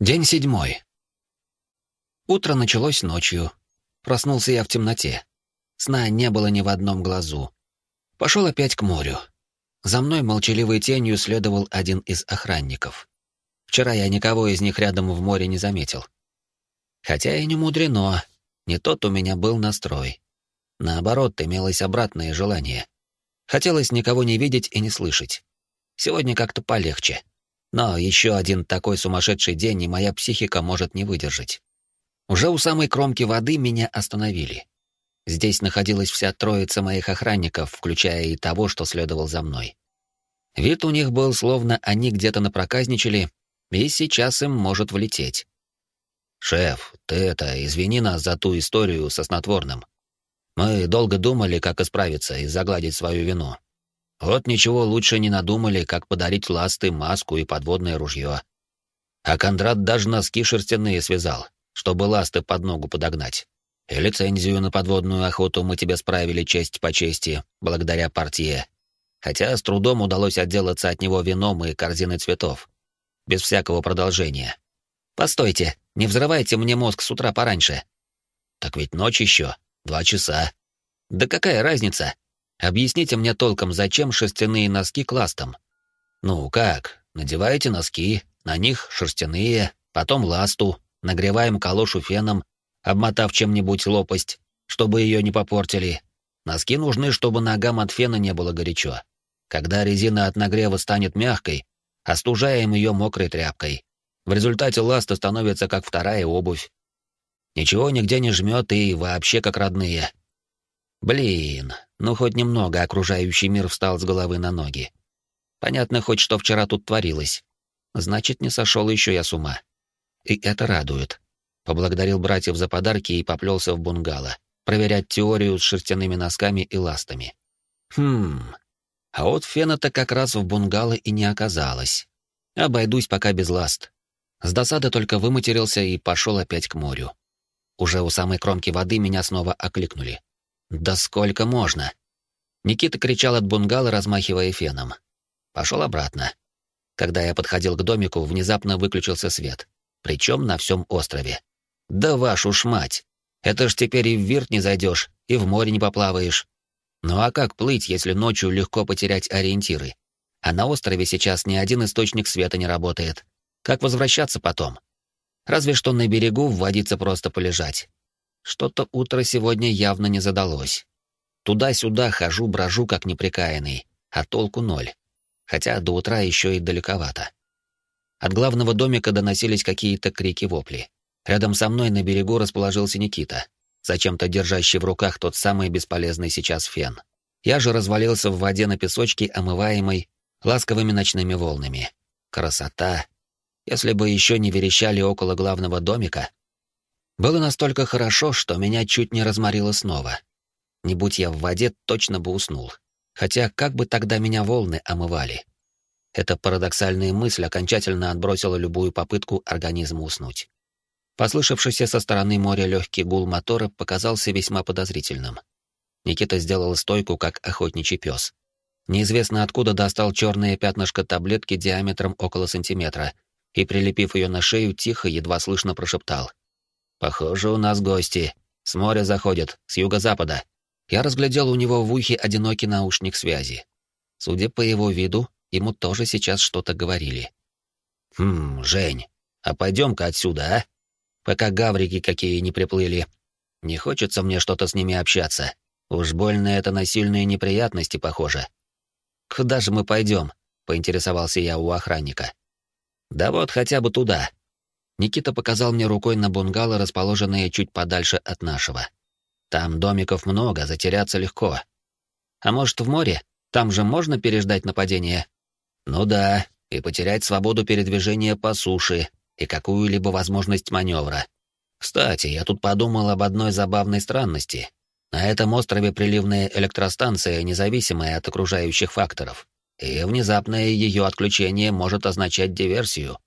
День седьмой. Утро началось ночью. Проснулся я в темноте. Сна не было ни в одном глазу. Пошел опять к морю. За мной молчаливой тенью следовал один из охранников. Вчера я никого из них рядом в море не заметил. Хотя и не мудрено, не тот у меня был настрой. Наоборот, имелось обратное желание. Хотелось никого не видеть и не слышать. Сегодня как-то полегче. Но еще один такой сумасшедший день, и моя психика может не выдержать. Уже у самой кромки воды меня остановили. Здесь находилась вся троица моих охранников, включая и того, что следовал за мной. Вид у них был, словно они где-то напроказничали, и сейчас им может влететь. «Шеф, ты это, извини нас за ту историю со снотворным. Мы долго думали, как исправиться и загладить свою вину. Вот ничего лучше не надумали, как подарить ласты, маску и подводное ружье. А Кондрат даже носки шерстяные связал, чтобы ласты под ногу подогнать. И лицензию на подводную охоту мы тебе справили честь по чести, благодаря партии. Хотя с трудом удалось отделаться от него вином и корзиной цветов. Без всякого продолжения. Постойте, не взрывайте мне мозг с утра пораньше. Так ведь ночь еще, два часа. Да какая разница? Объясните мне толком, зачем шерстяные носки кластом? Ну как, надеваете носки, на них шерстяные, потом ласту, нагреваем калошу феном, обмотав чем-нибудь лопасть, чтобы ее не попортили. Носки нужны, чтобы ногам от фена не было горячо. Когда резина от нагрева станет мягкой, остужаем ее мокрой тряпкой. В результате ласта становится как вторая обувь. Ничего нигде не жмет и вообще как родные. Блин, ну хоть немного окружающий мир встал с головы на ноги. Понятно хоть, что вчера тут творилось. Значит, не сошел еще я с ума. И это радует. Поблагодарил братьев за подарки и поплелся в бунгало, проверять теорию с шерстяными носками и ластами. Хм, а вот фена-то как раз в бунгало и не оказалось. Обойдусь пока без ласт. С досады только выматерился и пошел опять к морю. Уже у самой кромки воды меня снова окликнули. «Да сколько можно?» Никита кричал от бунгало, размахивая феном. Пошел обратно. Когда я подходил к домику, внезапно выключился свет. Причем на всем острове. «Да вашу ж мать! Это ж теперь и в вирт не зайдешь, и в море не поплаваешь. Ну а как плыть, если ночью легко потерять ориентиры? А на острове сейчас ни один источник света не работает. Как возвращаться потом? Разве что на берегу вводиться просто полежать. Что-то утро сегодня явно не задалось. Туда-сюда хожу, брожу, как неприкаянный, а толку ноль. Хотя до утра еще и далековато. От главного домика доносились какие-то крики-вопли. Рядом со мной на берегу расположился Никита, зачем-то держащий в руках тот самый бесполезный сейчас фен. Я же развалился в воде на песочке, омываемой ласковыми ночными волнами. Красота! Если бы еще не верещали около главного домика, было настолько хорошо, что меня чуть не разморило снова. Не будь я в воде, точно бы уснул. Хотя как бы тогда меня волны омывали? Эта парадоксальная мысль окончательно отбросила любую попытку организма уснуть. Послышавшийся со стороны моря легкий гул мотора показался весьма подозрительным. Никита сделал стойку, как охотничий пес. Неизвестно откуда достал черное пятнышко таблетки диаметром около сантиметра и, прилепив ее на шею, тихо, едва слышно прошептал — Похоже, у нас гости. С моря заходят, с юго-запада. Я разглядел у него в ухе одинокий наушник связи. Судя по его виду, ему тоже сейчас что-то говорили. «Хм, Жень, а пойдем-ка отсюда, а? Пока гаврики какие не приплыли. Не хочется мне что-то с ними общаться. Уж больно это на сильные неприятности похоже». «Куда же мы пойдем?» — поинтересовался я у охранника. «Да вот хотя бы туда», Никита показал мне рукой на бунгало, расположенное чуть подальше от нашего. Там домиков много, затеряться легко. А может, в море? Там же можно переждать нападение? Ну да, и потерять свободу передвижения по суше и какую-либо возможность маневра. Кстати, я тут подумал об одной забавной странности. На этом острове приливная электростанция, независимая от окружающих факторов, и внезапное ее отключение может означать диверсию.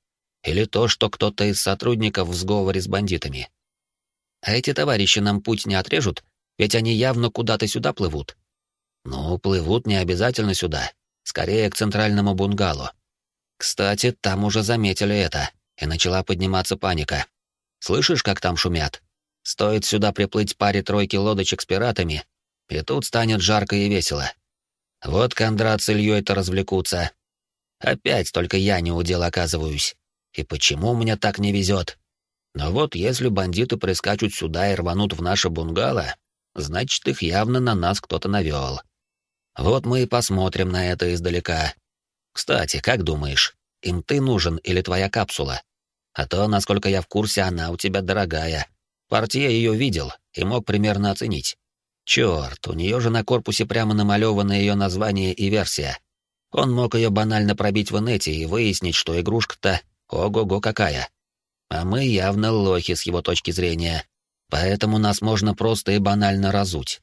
Или то, что кто-то из сотрудников в сговоре с бандитами. А эти товарищи нам путь не отрежут, ведь они явно куда-то сюда плывут. Ну, плывут не обязательно сюда, скорее к центральному бунгало. Кстати, там уже заметили это. и начала подниматься паника. Слышишь, как там шумят? Стоит сюда приплыть паре тройки лодочек с пиратами, и тут станет жарко и весело. Вот Кондрат с Ильей-то развлекутся. Опять только я не удел оказываюсь. И почему мне так не везет? Но вот если бандиты прискачут сюда и рванут в наше бунгало, значит, их явно на нас кто-то навел. Вот мы и посмотрим на это издалека. Кстати, как думаешь, им ты нужен или твоя капсула? А то, насколько я в курсе, она у тебя дорогая. Портье ее видел и мог примерно оценить. Черт, у нее же на корпусе прямо намалевано ее название и версия. Он мог ее банально пробить в инете и выяснить, что игрушка-то ого-го какая. А мы явно лохи с его точки зрения. Поэтому нас можно просто и банально разуть.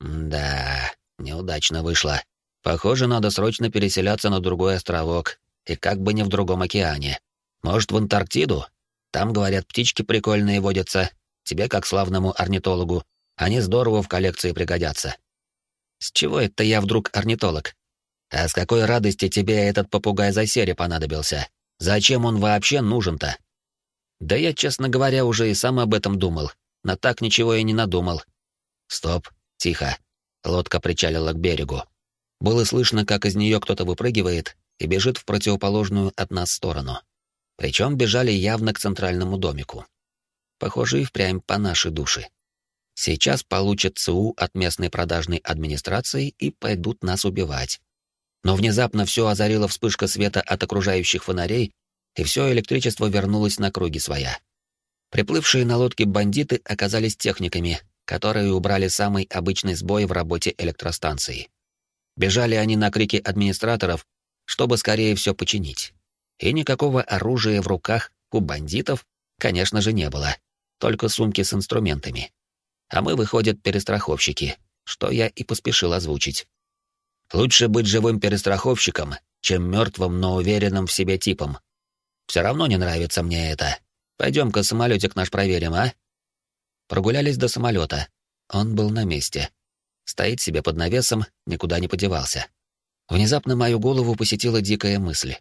Да, неудачно вышло. Похоже, надо срочно переселяться на другой островок, и как бы не в другом океане. Может, в Антарктиду? Там, говорят, птички прикольные водятся. Тебе, как славному орнитологу, они здорово в коллекции пригодятся. С чего это я вдруг орнитолог? А с какой радости тебе этот попугай за сере понадобился? Зачем он вообще нужен-то? Да я, честно говоря, уже и сам об этом думал, но так ничего и не надумал. Стоп, тихо. Лодка причалила к берегу. Было слышно, как из нее кто-то выпрыгивает и бежит в противоположную от нас сторону. Причем бежали явно к центральному домику. Похоже, и впрямь по нашей душе. Сейчас получат ЦУ от местной продажной администрации и пойдут нас убивать. Но внезапно все озарила вспышка света от окружающих фонарей, и все электричество вернулось на круги своя. Приплывшие на лодке бандиты оказались техниками, которые убрали самый обычный сбой в работе электростанции. Бежали они на крики администраторов, чтобы скорее все починить. И никакого оружия в руках у бандитов, конечно же, не было, только сумки с инструментами. А мы, выходят, перестраховщики, что я и поспешил озвучить. Лучше быть живым перестраховщиком, чем мертвым, но уверенным в себе типом. Все равно не нравится мне это. Пойдем-ка самолетик наш проверим, а? Прогулялись до самолета. Он был на месте. Стоит себе под навесом, никуда не подевался. Внезапно мою голову посетила дикая мысль.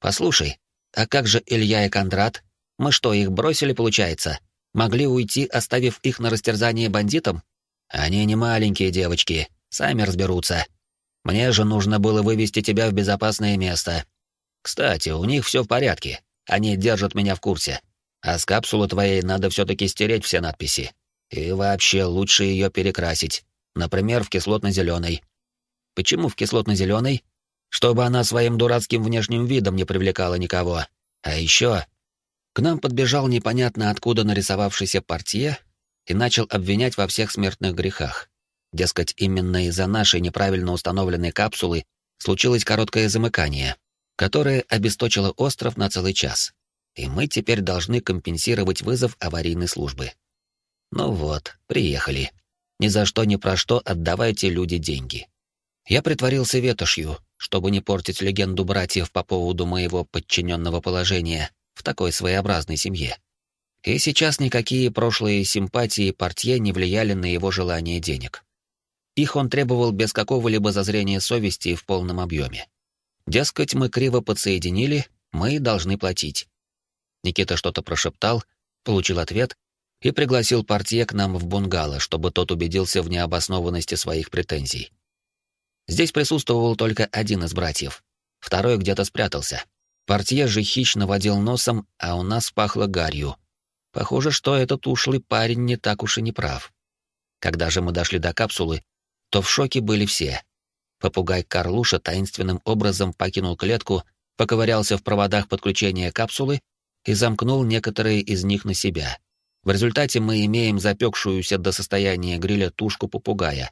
«Послушай, а как же Илья и Кондрат? Мы что, их бросили, получается? Могли уйти, оставив их на растерзание бандитам? Они не маленькие девочки, сами разберутся. Мне же нужно было вывести тебя в безопасное место. Кстати, у них все в порядке. Они держат меня в курсе. А с капсулы твоей надо все-таки стереть все надписи. И вообще лучше ее перекрасить. Например, в кислотно-зеленый. Почему в кислотно-зеленый? Чтобы она своим дурацким внешним видом не привлекала никого. А еще... К нам подбежал непонятно откуда нарисовавшийся портье и начал обвинять во всех смертных грехах. Дескать, именно из-за нашей неправильно установленной капсулы случилось короткое замыкание, которое обесточило остров на целый час. И мы теперь должны компенсировать вызов аварийной службы. Ну вот, приехали. Ни за что ни про что отдавайте люди деньги. Я притворился ветошью, чтобы не портить легенду братьев по поводу моего подчиненного положения в такой своеобразной семье. И сейчас никакие прошлые симпатии портье не влияли на его желание денег. Их он требовал без какого-либо зазрения совести в полном объеме. Дескать, мы криво подсоединили, мы должны платить. Никита что-то прошептал, получил ответ и пригласил портье к нам в бунгало, чтобы тот убедился в необоснованности своих претензий. Здесь присутствовал только один из братьев. Второй где-то спрятался. Портье же хищно водил носом, а у нас пахло гарью. Похоже, что этот ушлый парень не так уж и не прав. Когда же мы дошли до капсулы, то в шоке были все. Попугай Карлуша таинственным образом покинул клетку, поковырялся в проводах подключения капсулы и замкнул некоторые из них на себя. В результате мы имеем запекшуюся до состояния гриля тушку попугая,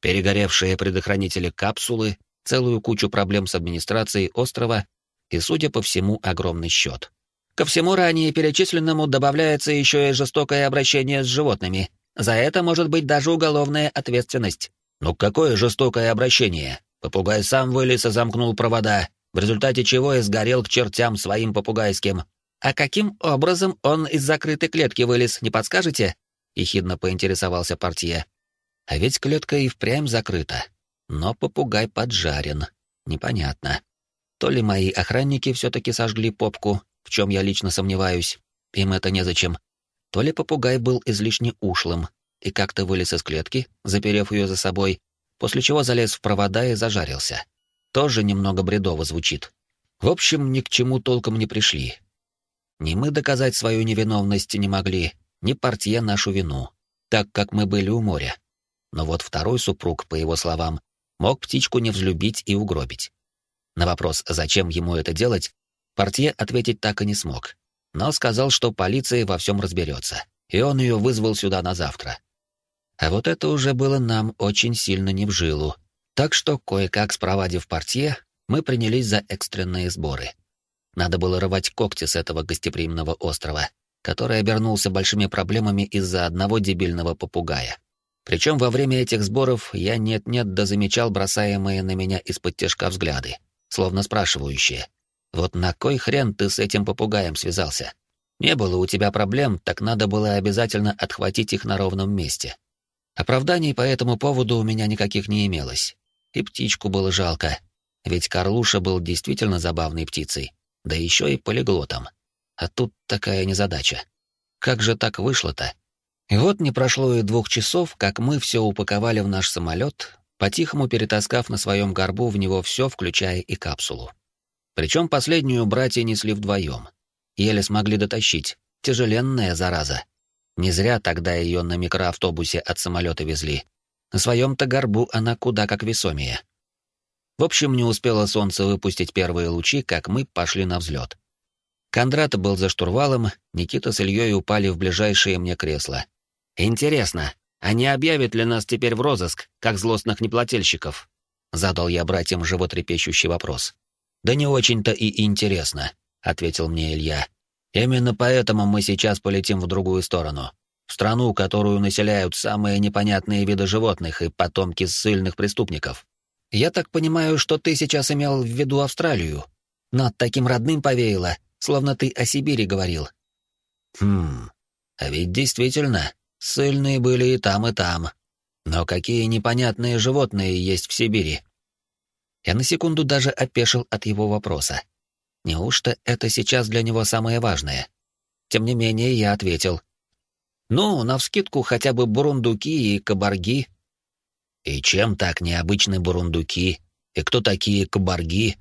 перегоревшие предохранители капсулы, целую кучу проблем с администрацией острова и, судя по всему, огромный счет. Ко всему ранее перечисленному добавляется еще и жестокое обращение с животными. За это может быть даже уголовная ответственность. Ну какое жестокое обращение? Попугай сам вылез и замкнул провода, в результате чего и сгорел к чертям своим попугайским. А каким образом он из закрытой клетки вылез, не подскажете? Ехидно поинтересовался портье. А ведь клетка и впрямь закрыта. Но попугай поджарен. Непонятно. То ли мои охранники все-таки сожгли попку, в чем я лично сомневаюсь, им это незачем, то ли попугай был излишне ушлым и как-то вылез из клетки, заперев ее за собой, после чего залез в провода и зажарился. Тоже немного бредово звучит. В общем, ни к чему толком не пришли. Ни мы доказать свою невиновность не могли, ни портье нашу вину, так как мы были у моря. Но вот второй супруг, по его словам, мог птичку не взлюбить и угробить. На вопрос, зачем ему это делать, портье ответить так и не смог, но сказал, что полиция во всем разберется, и он ее вызвал сюда на завтра. А вот это уже было нам очень сильно не в жилу, так что, кое-как спровадив портье, мы принялись за экстренные сборы. Надо было рвать когти с этого гостеприимного острова, который обернулся большими проблемами из-за одного дебильного попугая. Причем во время этих сборов я нет-нет да замечал бросаемые на меня из-под тяжка взгляды, словно спрашивающие. «Вот на кой хрен ты с этим попугаем связался? Не было у тебя проблем, так надо было обязательно отхватить их на ровном месте». Оправданий по этому поводу у меня никаких не имелось. И птичку было жалко, ведь Карлуша был действительно забавной птицей, да еще и полиглотом. А тут такая незадача. Как же так вышло-то? И вот не прошло и двух часов, как мы все упаковали в наш самолет, по-тихому перетаскав на своем горбу в него все, включая и капсулу. Причем последнюю братья несли вдвоем. Еле смогли дотащить. Тяжеленная зараза. Не зря тогда ее на микроавтобусе от самолета везли. На своем-то горбу она куда как весомее. В общем, не успело солнце выпустить первые лучи, как мы пошли на взлет. Кондрат был за штурвалом, Никита с Ильей упали в ближайшее мне кресло — «Интересно, а не объявят ли нас теперь в розыск, как злостных неплательщиков?» Задал я братьям животрепещущий вопрос. «Да не очень-то и интересно», — ответил мне Илья. «Именно поэтому мы сейчас полетим в другую сторону. В страну, которую населяют самые непонятные виды животных и потомки ссыльных преступников. Я так понимаю, что ты сейчас имел в виду Австралию. Но таким родным повеяло, словно ты о Сибири говорил». «Хм, а ведь действительно, Сыльные были и там, и там. Но какие непонятные животные есть в Сибири? Я на секунду даже опешил от его вопроса. Неужто это сейчас для него самое важное? Тем не менее, я ответил. Ну, навскидку хотя бы бурундуки и кабарги. И чем так необычны бурундуки? И кто такие кабарги?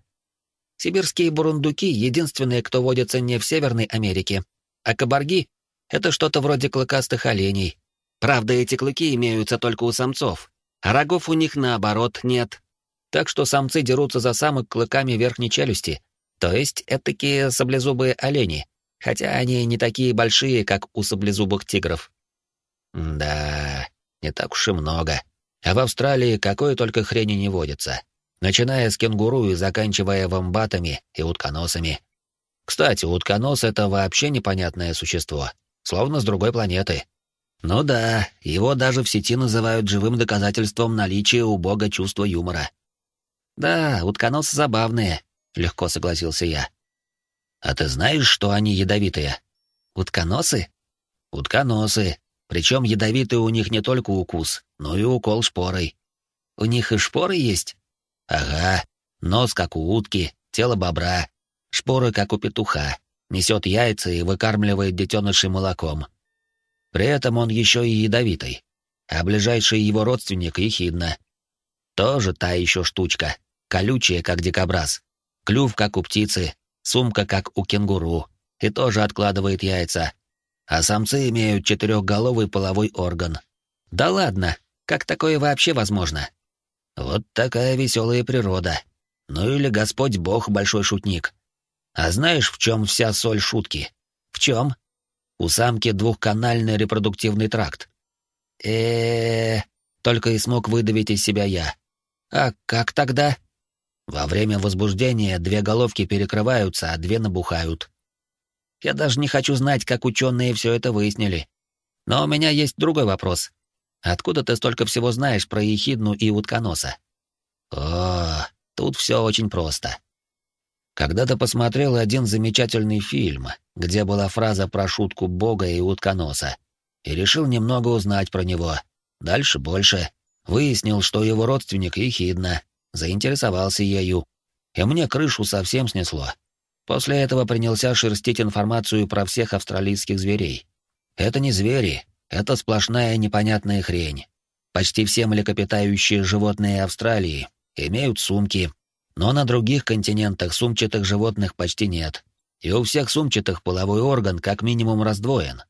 Сибирские бурундуки — единственные, кто водятся не в Северной Америке, а кабарги это что-то вроде клыкастых оленей. Правда, эти клыки имеются только у самцов, а рогов у них, наоборот, нет. Так что самцы дерутся за самок клыками верхней челюсти, то есть этакие саблезубые олени, хотя они не такие большие, как у саблезубых тигров. Да, не так уж и много. А в Австралии какой только хрени не водится, начиная с кенгуру и заканчивая вомбатами и утконосами. Кстати, утконос — это вообще непонятное существо словно с другой планеты. Ну да, его даже в сети называют живым доказательством наличия у бога чувства юмора. Да, утконосы забавные, легко согласился я. А ты знаешь, что они ядовитые? Утконосы? Утконосы. Причем ядовитый у них не только укус, но и укол шпорой. У них и шпоры есть? Ага. Нос, как у утки, тело бобра, шпоры, как у петуха несет яйца и выкармливает детенышей молоком. При этом он еще и ядовитый, а ближайший его родственник — ехидна. Тоже та еще штучка, колючая, как дикобраз, клюв, как у птицы, сумка, как у кенгуру, и тоже откладывает яйца. А самцы имеют четырехголовый половой орган. Да ладно, как такое вообще возможно? Вот такая веселая природа. Ну или Господь Бог большой шутник. А знаешь, в чем вся соль шутки? В чем? У самки двухканальный репродуктивный тракт. э только и смог выдавить из себя я. А как тогда? Во время возбуждения две головки перекрываются, а две набухают. Я даже не хочу знать, как ученые все это выяснили. Но у меня есть другой вопрос. Откуда ты столько всего знаешь про ехидну и утконоса? О, тут все очень просто. Когда-то посмотрел один замечательный фильм, где была фраза про шутку бога и утконоса, и решил немного узнать про него. Дальше больше. Выяснил, что его родственник ехидна, заинтересовался ею, и мне крышу совсем снесло. После этого принялся шерстить информацию про всех австралийских зверей. Это не звери, это сплошная непонятная хрень. Почти все млекопитающие животные Австралии имеют сумки, но на других континентах сумчатых животных почти нет. И у всех сумчатых половой орган как минимум раздвоен.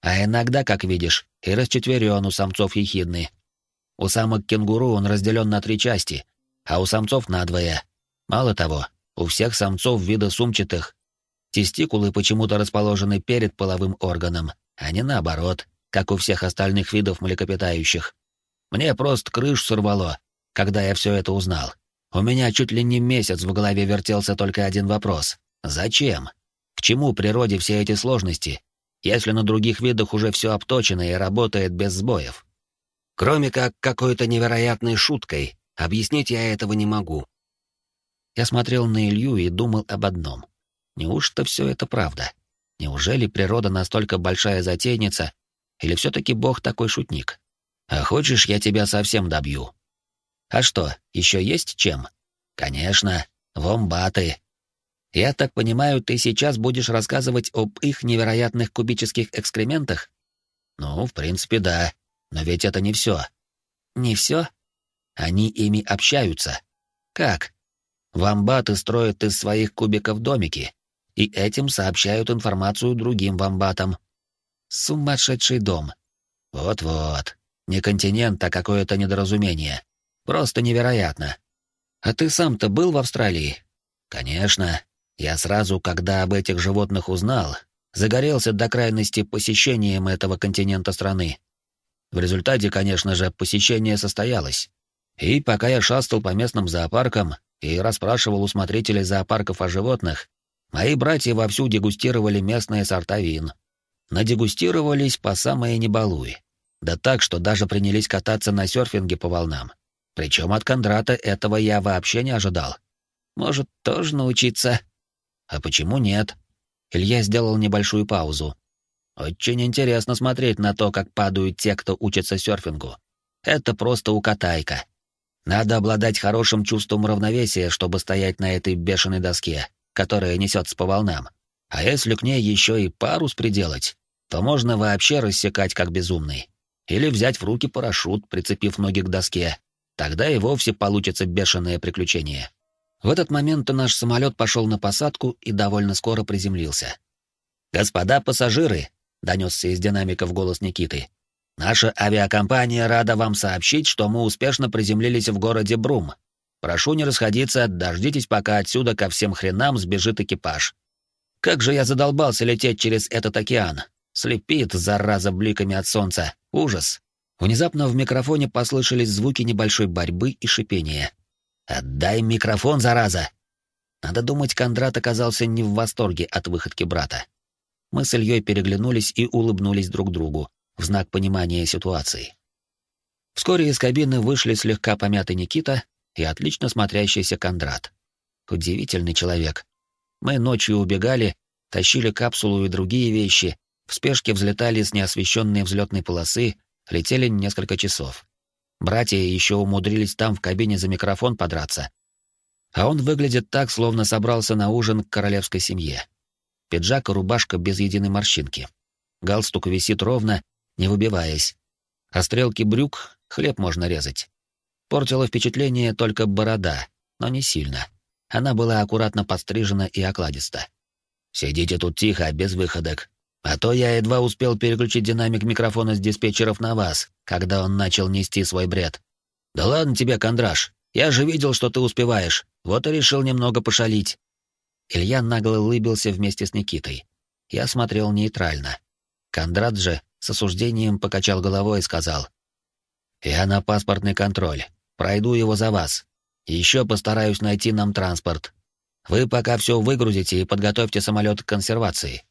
А иногда, как видишь, и расчетверен у самцов ехидны. У самок кенгуру он разделен на три части, а у самцов на двое. Мало того, у всех самцов вида сумчатых тестикулы почему-то расположены перед половым органом, а не наоборот, как у всех остальных видов млекопитающих. Мне просто крыш сорвало, когда я все это узнал. У меня чуть ли не месяц в голове вертелся только один вопрос. Зачем? К чему природе все эти сложности, если на других видах уже все обточено и работает без сбоев? Кроме как какой-то невероятной шуткой, объяснить я этого не могу. Я смотрел на Илью и думал об одном. Неужто все это правда? Неужели природа настолько большая затейница, или все-таки Бог такой шутник? А хочешь, я тебя совсем добью? А что, еще есть чем? Конечно, вомбаты. Я так понимаю, ты сейчас будешь рассказывать об их невероятных кубических экскрементах? Ну, в принципе, да. Но ведь это не все. Не все? Они ими общаются. Как? Вамбаты строят из своих кубиков домики, и этим сообщают информацию другим вамбатам. Сумасшедший дом. Вот-вот. Не континент, а какое-то недоразумение. Просто невероятно. А ты сам-то был в Австралии? Конечно. Я сразу, когда об этих животных узнал, загорелся до крайности посещением этого континента страны. В результате, конечно же, посещение состоялось. И пока я шастал по местным зоопаркам и расспрашивал у смотрителей зоопарков о животных, мои братья вовсю дегустировали местные сорта вин. Надегустировались по самое не балуй. Да так, что даже принялись кататься на серфинге по волнам. Причем от Кондрата этого я вообще не ожидал. Может, тоже научиться? А почему нет? Илья сделал небольшую паузу. Очень интересно смотреть на то, как падают те, кто учится серфингу. Это просто укатайка. Надо обладать хорошим чувством равновесия, чтобы стоять на этой бешеной доске, которая несется по волнам. А если к ней еще и парус приделать, то можно вообще рассекать как безумный. Или взять в руки парашют, прицепив ноги к доске. Тогда и вовсе получится бешеное приключение. В этот момент наш самолет пошел на посадку и довольно скоро приземлился. «Господа пассажиры!» — донесся из динамиков голос Никиты. Наша авиакомпания рада вам сообщить, что мы успешно приземлились в городе Брум. Прошу не расходиться, дождитесь, пока отсюда ко всем хренам сбежит экипаж. Как же я задолбался лететь через этот океан. Слепит, зараза, бликами от солнца. Ужас. Внезапно в микрофоне послышались звуки небольшой борьбы и шипения. «Отдай микрофон, зараза!» Надо думать, Кондрат оказался не в восторге от выходки брата. Мы с Ильей переглянулись и улыбнулись друг другу, в знак понимания ситуации. Вскоре из кабины вышли слегка помятый Никита и отлично смотрящийся Кондрат. Удивительный человек. Мы ночью убегали, тащили капсулу и другие вещи, в спешке взлетали с неосвещенной взлетной полосы, летели несколько часов. Братья еще умудрились там в кабине за микрофон подраться. А он выглядит так, словно собрался на ужин к королевской семье. Пиджак и рубашка без единой морщинки. Галстук висит ровно, не выбиваясь. А стрелки брюк хлеб можно резать. Портила впечатление только борода, но не сильно. Она была аккуратно подстрижена и окладиста. «Сидите тут тихо, без выходок. А то я едва успел переключить динамик микрофона с диспетчеров на вас, когда он начал нести свой бред. Да ладно тебе, Кондраш, я же видел, что ты успеваешь, вот и решил немного пошалить». Илья нагло улыбился вместе с Никитой. Я смотрел нейтрально. Кондрат же с осуждением покачал головой и сказал. «Я на паспортный контроль. Пройду его за вас. Еще постараюсь найти нам транспорт. Вы пока все выгрузите и подготовьте самолет к консервации.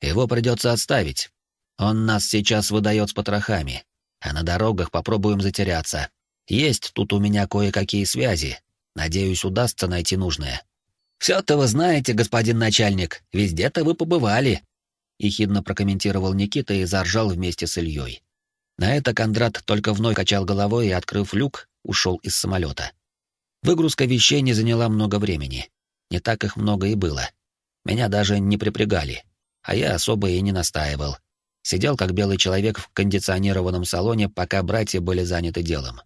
Его придется отставить. Он нас сейчас выдает с потрохами, а на дорогах попробуем затеряться. Есть тут у меня кое-какие связи. Надеюсь, удастся найти нужное». «Все-то вы знаете, господин начальник, везде-то вы побывали», — ехидно прокомментировал Никита и заржал вместе с Ильей. На это Кондрат только вновь качал головой и, открыв люк, ушел из самолета. Выгрузка вещей не заняла много времени. Не так их много и было. Меня даже не припрягали, а я особо и не настаивал. Сидел как белый человек в кондиционированном салоне, пока братья были заняты делом.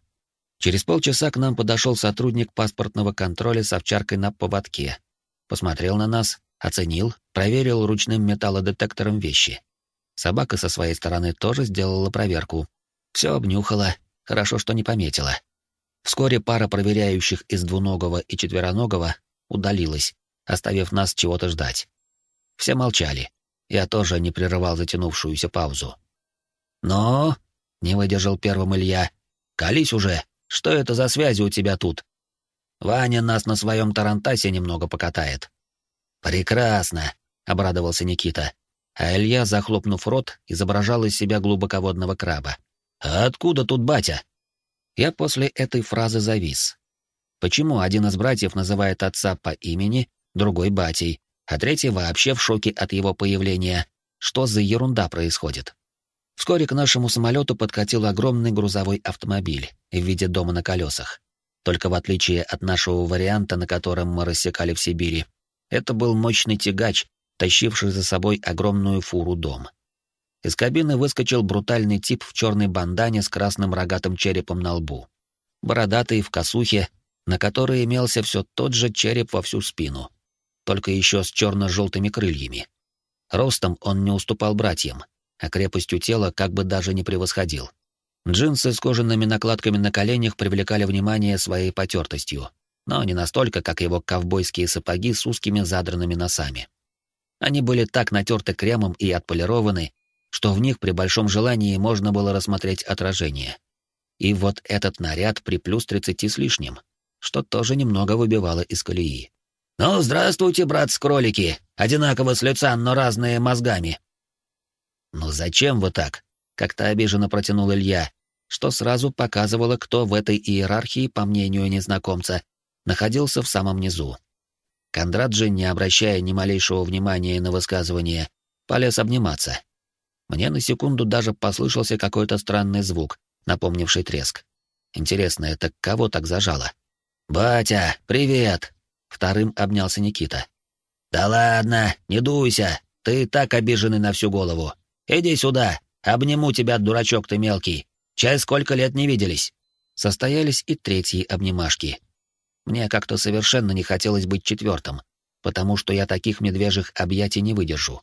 Через полчаса к нам подошел сотрудник паспортного контроля с овчаркой на поводке. Посмотрел на нас, оценил, проверил ручным металлодетектором вещи. Собака со своей стороны тоже сделала проверку. Все обнюхала, хорошо, что не пометила. Вскоре пара проверяющих из двуногого и четвероногого удалилась, оставив нас чего-то ждать. Все молчали. Я тоже не прерывал затянувшуюся паузу. «Но...» — не выдержал первым Илья. «Колись уже! Что это за связи у тебя тут?» «Ваня нас на своем тарантасе немного покатает». «Прекрасно!» — обрадовался Никита. А Илья, захлопнув рот, изображал из себя глубоководного краба. «А откуда тут батя?» Я после этой фразы завис. Почему один из братьев называет отца по имени, другой — батей, а третий вообще в шоке от его появления? Что за ерунда происходит? Вскоре к нашему самолету подкатил огромный грузовой автомобиль в виде дома на колесах. Только в отличие от нашего варианта, на котором мы рассекали в Сибири, это был мощный тягач, тащивший за собой огромную фуру дом. Из кабины выскочил брутальный тип в черной бандане с красным рогатым черепом на лбу. Бородатый в косухе, на которой имелся все тот же череп во всю спину, только еще с черно-желтыми крыльями. Ростом он не уступал братьям, а крепостью тела как бы даже не превосходил. Джинсы с кожаными накладками на коленях привлекали внимание своей потертостью, но не настолько, как его ковбойские сапоги с узкими задранными носами. Они были так натерты кремом и отполированы, что в них при большом желании можно было рассмотреть отражение. И вот этот наряд при плюс тридцати с лишним, что тоже немного выбивало из колеи. «Ну, здравствуйте, брат-скролики! Одинаково с лица, но разные мозгами!» «Ну зачем вы так?» — как-то обиженно протянул Илья, что сразу показывало, кто в этой иерархии, по мнению незнакомца, находился в самом низу. Кондрат же, не обращая ни малейшего внимания на высказывание, полез обниматься. Мне на секунду даже послышался какой-то странный звук, напомнивший треск. Интересно, это кого так зажало? «Батя, привет!» — вторым обнялся Никита. «Да ладно, не дуйся, ты так обиженный на всю голову. Иди сюда, обниму тебя, дурачок ты мелкий. Чай сколько лет не виделись». Состоялись и третьи обнимашки. Мне как-то совершенно не хотелось быть четвертым, потому что я таких медвежьих объятий не выдержу.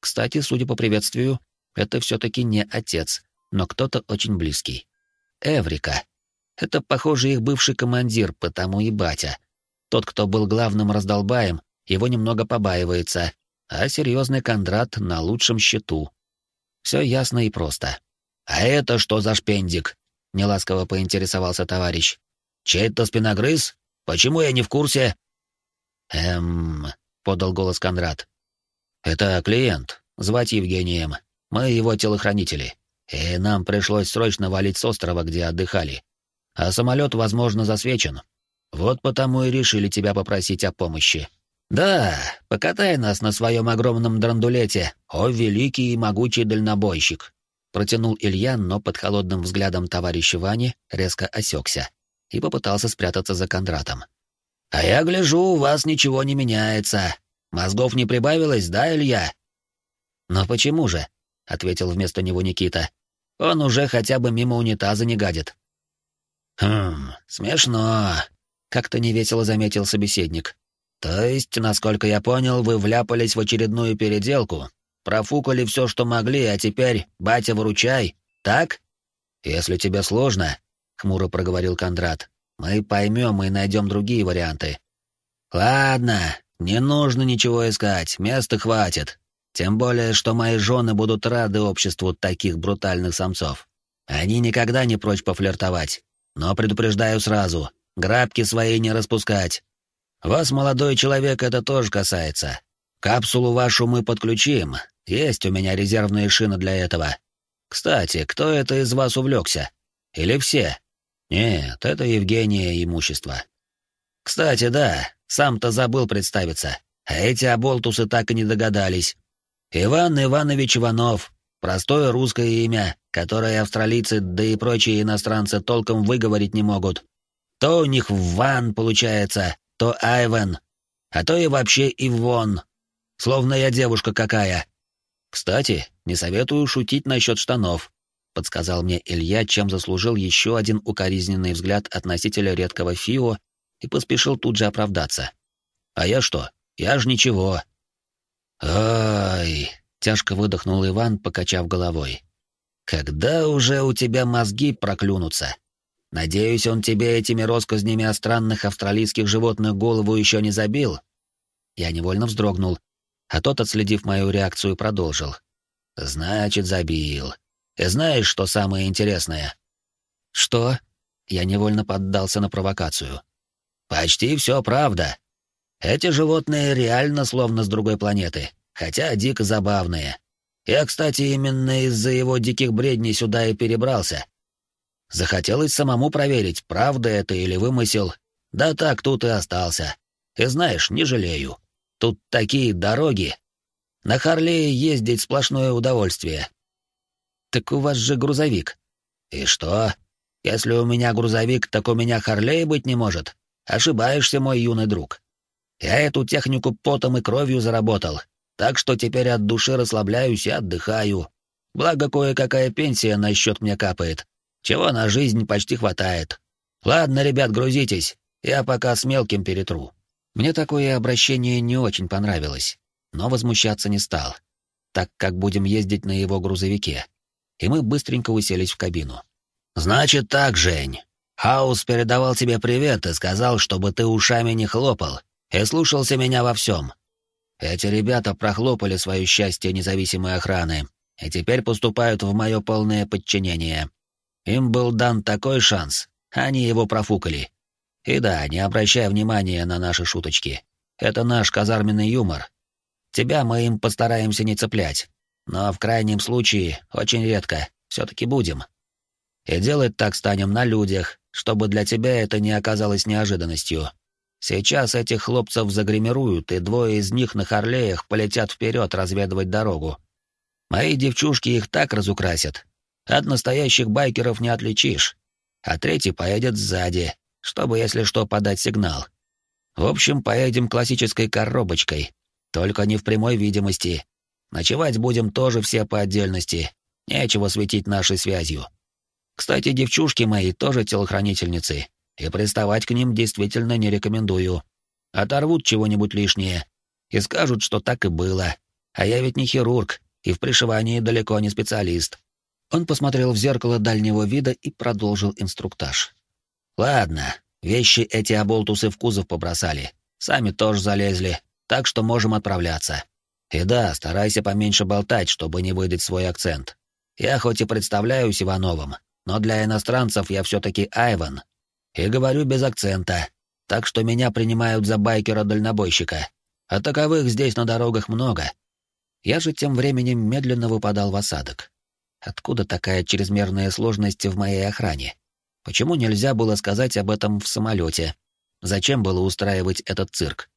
Кстати, судя по приветствию, это все-таки не отец, но кто-то очень близкий. Эврика. Это, похоже, их бывший командир, потому и батя. Тот, кто был главным раздолбаем, его немного побаивается, а серьезный Кондрат на лучшем счету. Все ясно и просто. «А это что за шпендик?» — неласково поинтересовался товарищ. «Чей-то спиногрыз? Почему я не в курсе?» «Эм...» — подал голос Кондрат. «Это клиент. Звать Евгением. Мы его телохранители. И нам пришлось срочно валить с острова, где отдыхали. А самолет, возможно, засвечен. Вот потому и решили тебя попросить о помощи. Да, покатай нас на своем огромном драндулете, о великий и могучий дальнобойщик!» Протянул Илья, но под холодным взглядом товарища Вани резко осекся и попытался спрятаться за Кондратом. «А я гляжу, у вас ничего не меняется. Мозгов не прибавилось, да, Илья?» «Но почему же?» — ответил вместо него Никита. «Он уже хотя бы мимо унитаза не гадит». «Хм, смешно», — как-то невесело заметил собеседник. «То есть, насколько я понял, вы вляпались в очередную переделку, профукали все, что могли, а теперь, батя, выручай, так? Если тебе сложно, — хмуро проговорил Кондрат. «Мы поймем и найдем другие варианты». «Ладно, не нужно ничего искать, места хватит. Тем более, что мои жены будут рады обществу таких брутальных самцов. Они никогда не прочь пофлиртовать. Но предупреждаю сразу, грабки свои не распускать. Вас, молодой человек, это тоже касается. Капсулу вашу мы подключим. Есть у меня резервные шины для этого. Кстати, кто это из вас увлекся? Или все?» Нет, это Евгения имущество. Кстати, да, сам-то забыл представиться. А эти оболтусы так и не догадались. Иван Иванович Иванов. Простое русское имя, которое австралийцы, да и прочие иностранцы толком выговорить не могут. То у них Ван получается, то Айван, а то и вообще Ивон. словно я девушка какая. Кстати, не советую шутить насчет штанов, подсказал мне Илья, чем заслужил еще один укоризненный взгляд относителя редкого Фио и поспешил тут же оправдаться. А я что? Я ж ничего. Ай, тяжко выдохнул Иван, покачав головой. Когда уже у тебя мозги проклюнутся? Надеюсь, он тебе этими россказнями о странных австралийских животных голову еще не забил? Я невольно вздрогнул, а тот, отследив мою реакцию, продолжил. Значит, забил. И знаешь, что самое интересное? Что? Я невольно поддался на провокацию. Почти все правда. Эти животные реально словно с другой планеты, хотя дико забавные. Я, кстати, именно из-за его диких бредней сюда и перебрался. Захотелось самому проверить, правда это или вымысел. Да так тут и остался. И знаешь, не жалею. Тут такие дороги. На Харлее ездить сплошное удовольствие. Так у вас же грузовик. И что? Если у меня грузовик, так у меня Харлей быть не может. Ошибаешься, мой юный друг. Я эту технику потом и кровью заработал, так что теперь от души расслабляюсь и отдыхаю. Благо, кое-какая пенсия на счет мне капает, чего на жизнь почти хватает. Ладно, ребят, грузитесь, я пока с мелким перетру. Мне такое обращение не очень понравилось, но возмущаться не стал, так как будем ездить на его грузовике. И мы быстренько уселись в кабину. «Значит так, Жень. Хаус передавал тебе привет и сказал, чтобы ты ушами не хлопал, и слушался меня во всем. Эти ребята прохлопали свое счастье независимой охраны и теперь поступают в мое полное подчинение. Им был дан такой шанс, они его профукали. И да, не обращай внимания на наши шуточки. Это наш казарменный юмор. Тебя мы им постараемся не цеплять, но в крайнем случае, очень редко, все-таки будем. И делать так станем на людях, чтобы для тебя это не оказалось неожиданностью. Сейчас этих хлопцев загримируют, и двое из них на Харлеях полетят вперед разведывать дорогу. Мои девчушки их так разукрасят. От настоящих байкеров не отличишь. А третий поедет сзади, чтобы, если что, подать сигнал. В общем, поедем классической коробочкой, только не в прямой видимости. Ночевать будем тоже все по отдельности. Нечего светить нашей связью. Кстати, девчушки мои тоже телохранительницы, и приставать к ним действительно не рекомендую. Оторвут чего-нибудь лишнее и скажут, что так и было. А я ведь не хирург и в пришивании далеко не специалист. Он посмотрел в зеркало дальнего вида и продолжил инструктаж. Ладно, вещи эти оболтусы в кузов побросали. Сами тоже залезли, так что можем отправляться. И да, старайся поменьше болтать, чтобы не выдать свой акцент. Я хоть и представляюсь Ивановым, но для иностранцев я все-таки Айван, и говорю без акцента, так что меня принимают за байкера-дальнобойщика. А таковых здесь на дорогах много. Я же тем временем медленно выпадал в осадок. Откуда такая чрезмерная сложность в моей охране? Почему нельзя было сказать об этом в самолете? Зачем было устраивать этот цирк?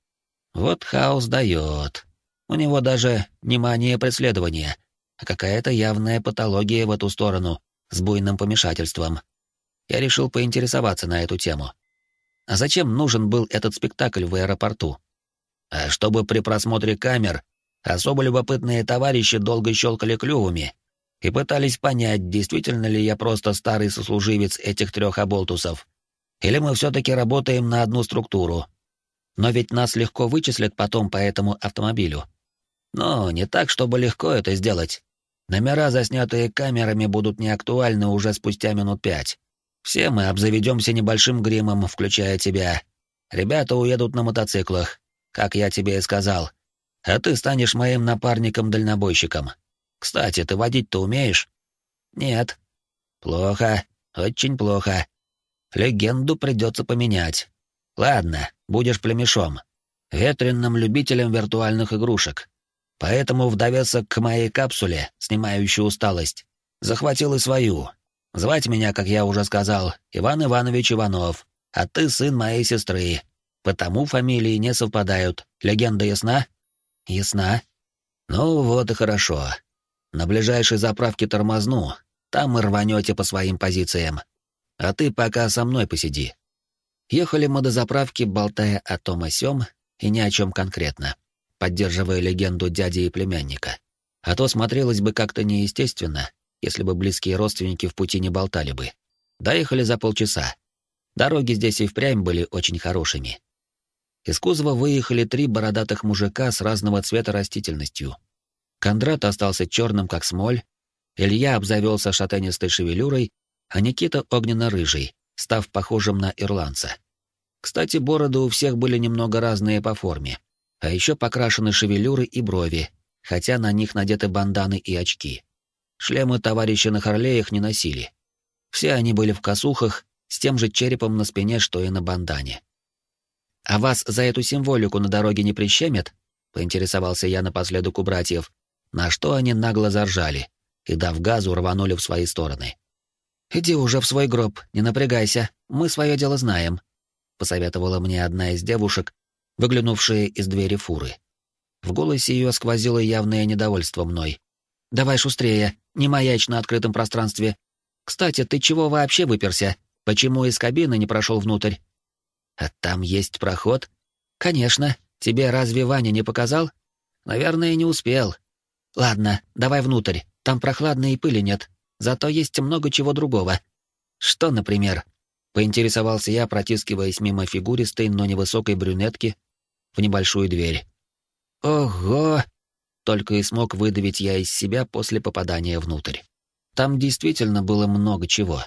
Вот хаос дает. У него даже не мания преследования, а какая-то явная патология в эту сторону, с буйным помешательством я решил поинтересоваться на эту тему. А зачем нужен был этот спектакль в аэропорту? А чтобы при просмотре камер особо любопытные товарищи долго щелкали клювами и пытались понять, действительно ли я просто старый сослуживец этих трех оболтусов, или мы все-таки работаем на одну структуру. Но ведь нас легко вычислят потом по этому автомобилю. Но не так, чтобы легко это сделать. Номера, заснятые камерами, будут неактуальны уже спустя минут пять. Все мы обзаведемся небольшим гримом, включая тебя. Ребята уедут на мотоциклах, как я тебе и сказал. А ты станешь моим напарником-дальнобойщиком. Кстати, ты водить-то умеешь? Нет. Плохо, очень плохо. Легенду придется поменять. Ладно, будешь племешом, ветренным любителем виртуальных игрушек. Поэтому в к моей капсуле, снимающей усталость, захватил и свою, Звать меня, как я уже сказал, Иван Иванович Иванов, а ты сын моей сестры. Потому фамилии не совпадают. Легенда ясна? Ясна. Ну вот и хорошо. На ближайшей заправке тормозну, там мы рванете по своим позициям. А ты пока со мной посиди. Ехали мы до заправки, болтая о том о сём и ни о чем конкретно. Поддерживая легенду дяди и племянника. А то смотрелось бы как-то неестественно, если бы близкие родственники в пути не болтали бы. Доехали за полчаса. Дороги здесь и впрямь были очень хорошими. Из кузова выехали три бородатых мужика с разного цвета растительностью. Кондрат остался черным, как смоль, Илья обзавелся шатенистой шевелюрой, а Никита — огненно-рыжий, став похожим на ирландца. Кстати, бороды у всех были немного разные по форме, а еще покрашены шевелюры и брови, хотя на них надеты банданы и очки. Шлемы товарищи на Харлеях не носили. Все они были в косухах, с тем же черепом на спине, что и на бандане. «А вас за эту символику на дороге не прищемят?» — поинтересовался я напоследок у братьев, на что они нагло заржали и, дав газу, рванули в свои стороны. «Иди уже в свой гроб, не напрягайся, мы свое дело знаем», — посоветовала мне одна из девушек, выглянувшая из двери фуры. В голосе ее сквозило явное недовольство мной. «Давай шустрее, не маячь на открытом пространстве. Кстати, ты чего вообще выперся? Почему из кабины не прошел внутрь?» «А там есть проход?» «Конечно. Тебе разве Ваня не показал?» «Наверное, не успел. Ладно, давай внутрь. Там прохладно и пыли нет. Зато есть много чего другого. Что, например?» Поинтересовался я, протискиваясь мимо фигуристой, но невысокой брюнетки в небольшую дверь. «Ого!» — только и смог выдавить я из себя после попадания внутрь. Там действительно было много чего.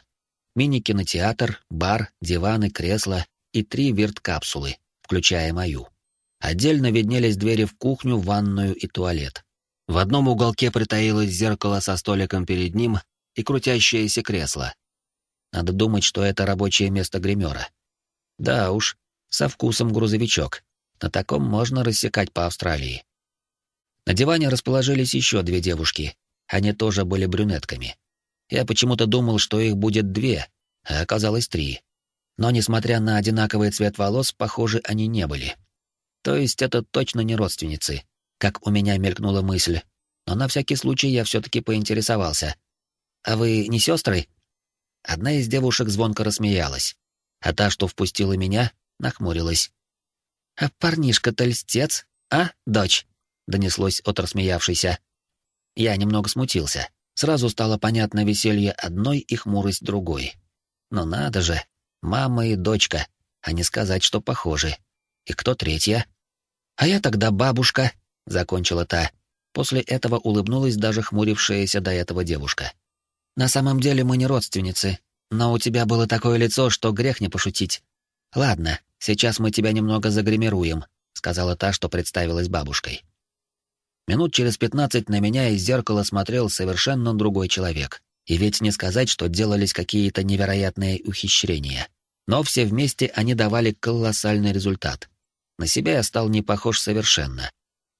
Мини-кинотеатр, бар, диваны, кресла и три вирт-капсулы, включая мою. Отдельно виднелись двери в кухню, ванную и туалет. В одном уголке притаилось зеркало со столиком перед ним и крутящееся кресло. Надо думать, что это рабочее место гримера. Да уж, со вкусом грузовичок. На таком можно рассекать по Австралии. На диване расположились еще две девушки. Они тоже были брюнетками. Я почему-то думал, что их будет две, а оказалось три. Но, несмотря на одинаковый цвет волос, похоже, они не были. То есть это точно не родственницы, как у меня мелькнула мысль. Но на всякий случай я все-таки поинтересовался. «А вы не сестры?» Одна из девушек звонко рассмеялась, а та, что впустила меня, нахмурилась. «А парнишка-то льстец, а, дочь?» — донеслось от рассмеявшейся. Я немного смутился. Сразу стало понятно веселье одной и хмурость другой. Но надо же, мама и дочка, а не сказать, что похожи. И кто третья? А я тогда бабушка, — закончила та. После этого улыбнулась даже хмурившаяся до этого девушка. На самом деле мы не родственницы, но у тебя было такое лицо, что грех не пошутить. Ладно, сейчас мы тебя немного загримируем, сказала та, что представилась бабушкой. Минут через пятнадцать на меня из зеркала смотрел совершенно другой человек. И ведь не сказать, что делались какие-то невероятные ухищрения. Но все вместе они давали колоссальный результат. На себя я стал не похож совершенно.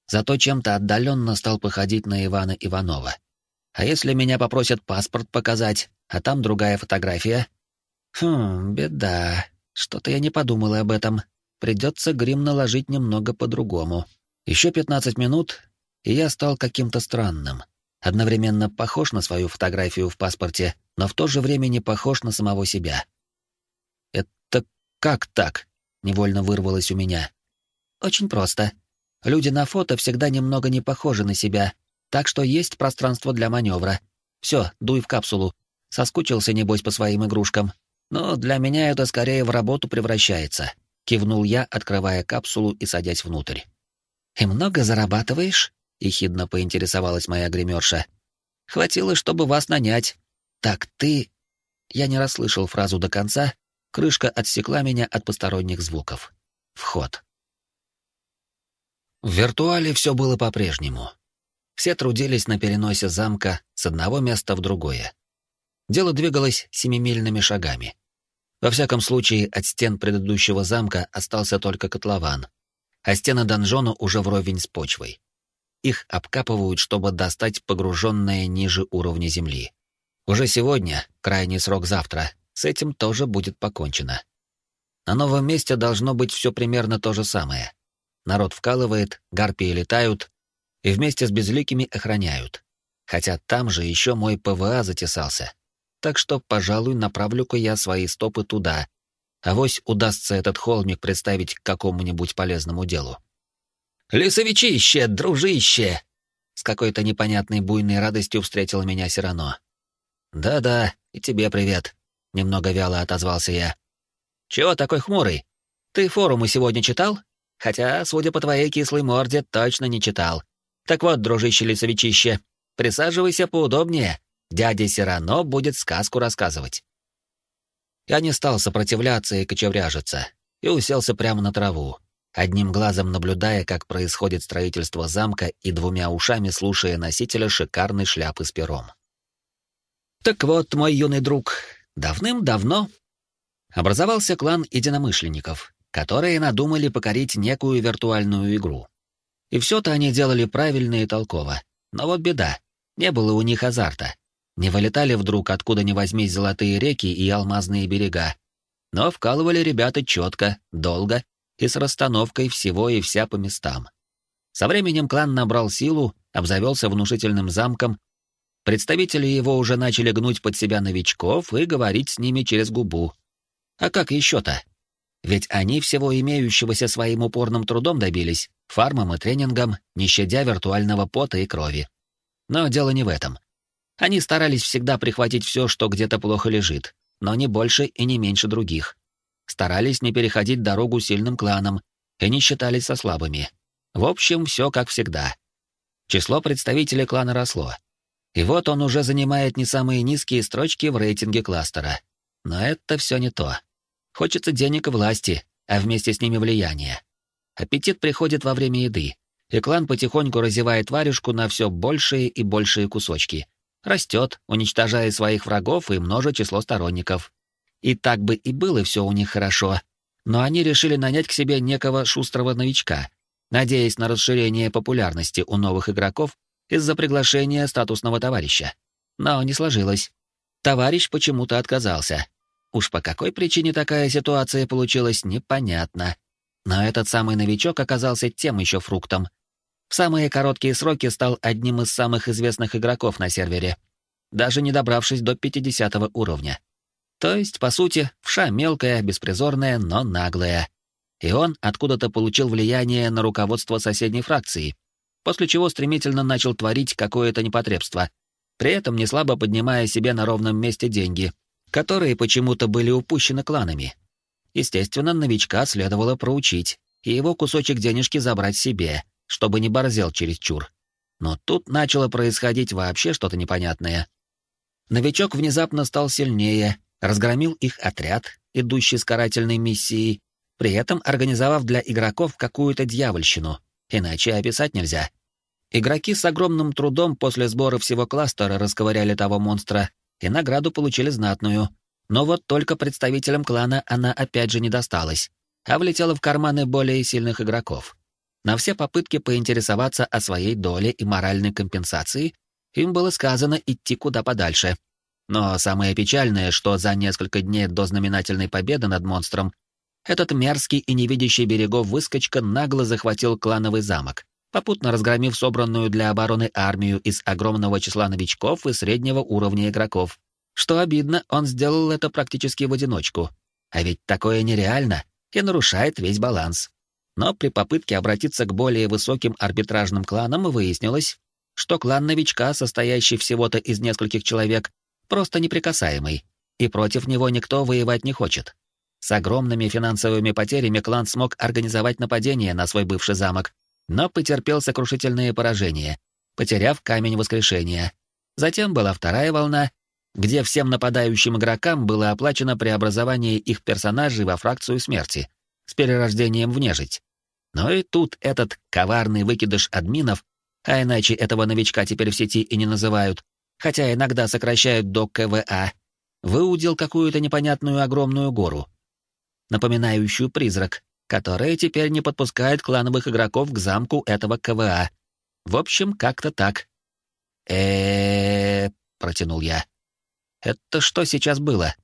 Зато чем-то отдаленно стал походить на Ивана Иванова. А если меня попросят паспорт показать, а там другая фотография? Хм, беда. Что-то я не подумала об этом. Придется грим наложить немного по-другому. Еще пятнадцать минут, и я стал каким-то странным. Одновременно похож на свою фотографию в паспорте, но в то же время не похож на самого себя. «Это как так?» — невольно вырвалось у меня. «Очень просто. Люди на фото всегда немного не похожи на себя, так что есть пространство для маневра. Все, дуй в капсулу. Соскучился, небось, по своим игрушкам. Но для меня это скорее в работу превращается. Кивнул я, открывая капсулу и садясь внутрь. «И много зарабатываешь?» — ехидно поинтересовалась моя гримерша. «Хватило, чтобы вас нанять. Так ты...» Я не расслышал фразу до конца, крышка отсекла меня от посторонних звуков. Вход. В виртуале все было по-прежнему. Все трудились на переносе замка с одного места в другое. Дело двигалось семимильными шагами. Во всяком случае, от стен предыдущего замка остался только котлован, а стены донжона уже вровень с почвой. Их обкапывают, чтобы достать погруженное ниже уровня земли. Уже сегодня, крайний срок завтра, с этим тоже будет покончено. На новом месте должно быть все примерно то же самое. Народ вкалывает, гарпии летают, и вместе с безликими охраняют. Хотя там же еще мой ПВА затесался. Так что, пожалуй, направлю-ка я свои стопы туда. Авось удастся этот холмик представить к какому-нибудь полезному делу. «Лесовичище, дружище!» С какой-то непонятной буйной радостью встретила меня Сирано. «Да-да, и тебе привет», — немного вяло отозвался я. «Чего такой хмурый? Ты форумы сегодня читал? Хотя, судя по твоей кислой морде, точно не читал. Так вот, дружище лесовичище, присаживайся поудобнее. Дядя Сирано будет сказку рассказывать». Я не стал сопротивляться и кочевряжиться, и уселся прямо на траву, одним глазом наблюдая, как происходит строительство замка и двумя ушами слушая носителя шикарной шляпы с пером. Так вот, мой юный друг, давным-давно образовался клан единомышленников, которые надумали покорить некую виртуальную игру. И все-то они делали правильно и толково. Но вот беда, не было у них азарта. Не вылетали вдруг откуда ни возьмись золотые реки и алмазные берега. Но вкалывали ребята четко, долго и с расстановкой всего и вся по местам. Со временем клан набрал силу, обзавелся внушительным замком, представители его уже начали гнуть под себя новичков и говорить с ними через губу. А как еще-то? Ведь они всего имеющегося своим упорным трудом добились, фармом и тренингом, не щадя виртуального пота и крови. Но дело не в этом. Они старались всегда прихватить все, что где-то плохо лежит, но не больше и не меньше других старались не переходить дорогу сильным кланам и не считались со слабыми. В общем, все как всегда. Число представителей клана росло. И вот он уже занимает не самые низкие строчки в рейтинге кластера. Но это все не то. Хочется денег и власти, а вместе с ними влияния. Аппетит приходит во время еды, и клан потихоньку разевает варежку на все большие и большие кусочки. Растет, уничтожая своих врагов и множит число сторонников. И так бы и было все у них хорошо. Но они решили нанять к себе некого шустрого новичка, надеясь на расширение популярности у новых игроков из-за приглашения статусного товарища. Но не сложилось. Товарищ почему-то отказался. Уж по какой причине такая ситуация получилась, непонятно. Но этот самый новичок оказался тем еще фруктом. Самые короткие сроки стал одним из самых известных игроков на сервере, даже не добравшись до 50 уровня. То есть, по сути, вша мелкая, беспризорная, но наглая. И он откуда-то получил влияние на руководство соседней фракции, после чего стремительно начал творить какое-то непотребство, при этом не слабо поднимая себе на ровном месте деньги, которые почему-то были упущены кланами. Естественно, новичка следовало проучить и его кусочек денежки забрать себе, чтобы не борзел чересчур. Но тут начало происходить вообще что-то непонятное. Новичок внезапно стал сильнее разгромил их отряд, идущий с карательной миссией, при этом организовав для игроков какую-то дьявольщину, иначе описать нельзя. Игроки с огромным трудом после сбора всего кластера расковыряли того монстра и награду получили знатную. Но вот только представителям клана она опять же не досталась, а влетела в карманы более сильных игроков. На все попытки поинтересоваться о своей доле и моральной компенсации им было сказано идти куда подальше — но самое печальное, что за несколько дней до знаменательной победы над монстром этот мерзкий и невидящий берегов выскочка нагло захватил клановый замок, попутно разгромив собранную для обороны армию из огромного числа новичков и среднего уровня игроков. Что обидно, он сделал это практически в одиночку. А ведь такое нереально и нарушает весь баланс. Но при попытке обратиться к более высоким арбитражным кланам выяснилось, что клан новичка, состоящий всего-то из нескольких человек, просто неприкасаемый, и против него никто воевать не хочет. С огромными финансовыми потерями клан смог организовать нападение на свой бывший замок, но потерпел сокрушительные поражения, потеряв камень воскрешения. Затем была вторая волна, где всем нападающим игрокам было оплачено преобразование их персонажей во фракцию смерти с перерождением в нежить. Но и тут этот коварный выкидыш админов, а иначе этого новичка теперь в сети и не называют, хотя иногда сокращают до КВА, выудил какую-то непонятную огромную гору, напоминающую призрак, которая теперь не подпускает клановых игроков к замку этого КВА. В общем, как-то так. э протянул я. «Это что сейчас было?»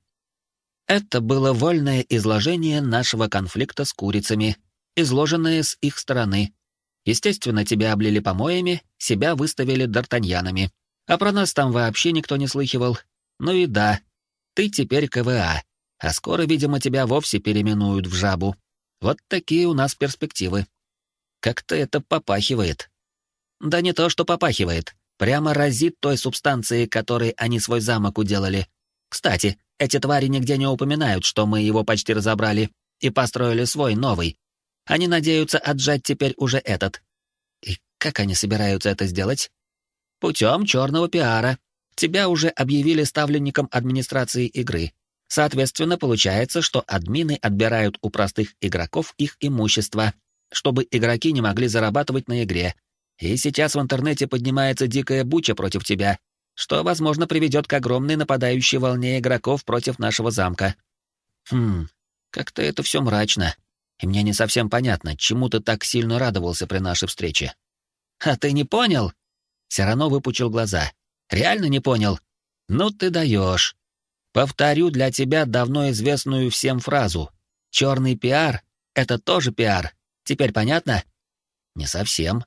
Это было вольное изложение нашего конфликта с курицами, изложенное с их стороны. Естественно, тебя облили помоями, себя выставили д'Артаньянами. А про нас там вообще никто не слыхивал. Ну и да, ты теперь КВА, а скоро, видимо, тебя вовсе переименуют в жабу. Вот такие у нас перспективы. Как-то это попахивает. Да не то, что попахивает. Прямо разит той субстанцией, которой они свой замок уделали. Кстати, эти твари нигде не упоминают, что мы его почти разобрали и построили свой новый. Они надеются отжать теперь уже этот. И как они собираются это сделать? Путем черного пиара. Тебя уже объявили ставленником администрации игры. Соответственно, получается, что админы отбирают у простых игроков их имущество, чтобы игроки не могли зарабатывать на игре. И сейчас в интернете поднимается дикая буча против тебя, что, возможно, приведет к огромной нападающей волне игроков против нашего замка. Хм, как-то это все мрачно. И мне не совсем понятно, чему ты так сильно радовался при нашей встрече. А ты не понял? Сирано выпучил глаза. Реально не понял? Ну ты даешь. Повторю для тебя давно известную всем фразу. Черный пиар — это тоже пиар. Теперь понятно? Не совсем.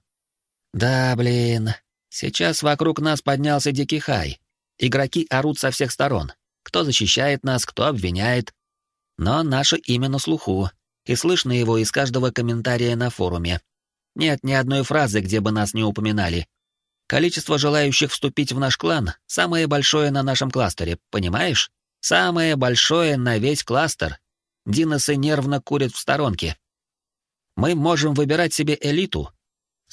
Да, блин. Сейчас вокруг нас поднялся дикий хай. Игроки орут со всех сторон. Кто защищает нас, кто обвиняет. Но наше имя на слуху, и слышно его из каждого комментария на форуме. Нет ни одной фразы, где бы нас не упоминали. Количество желающих вступить в наш клан самое большое на нашем кластере, понимаешь? Самое большое на весь кластер. Диносы нервно курят в сторонке. Мы можем выбирать себе элиту,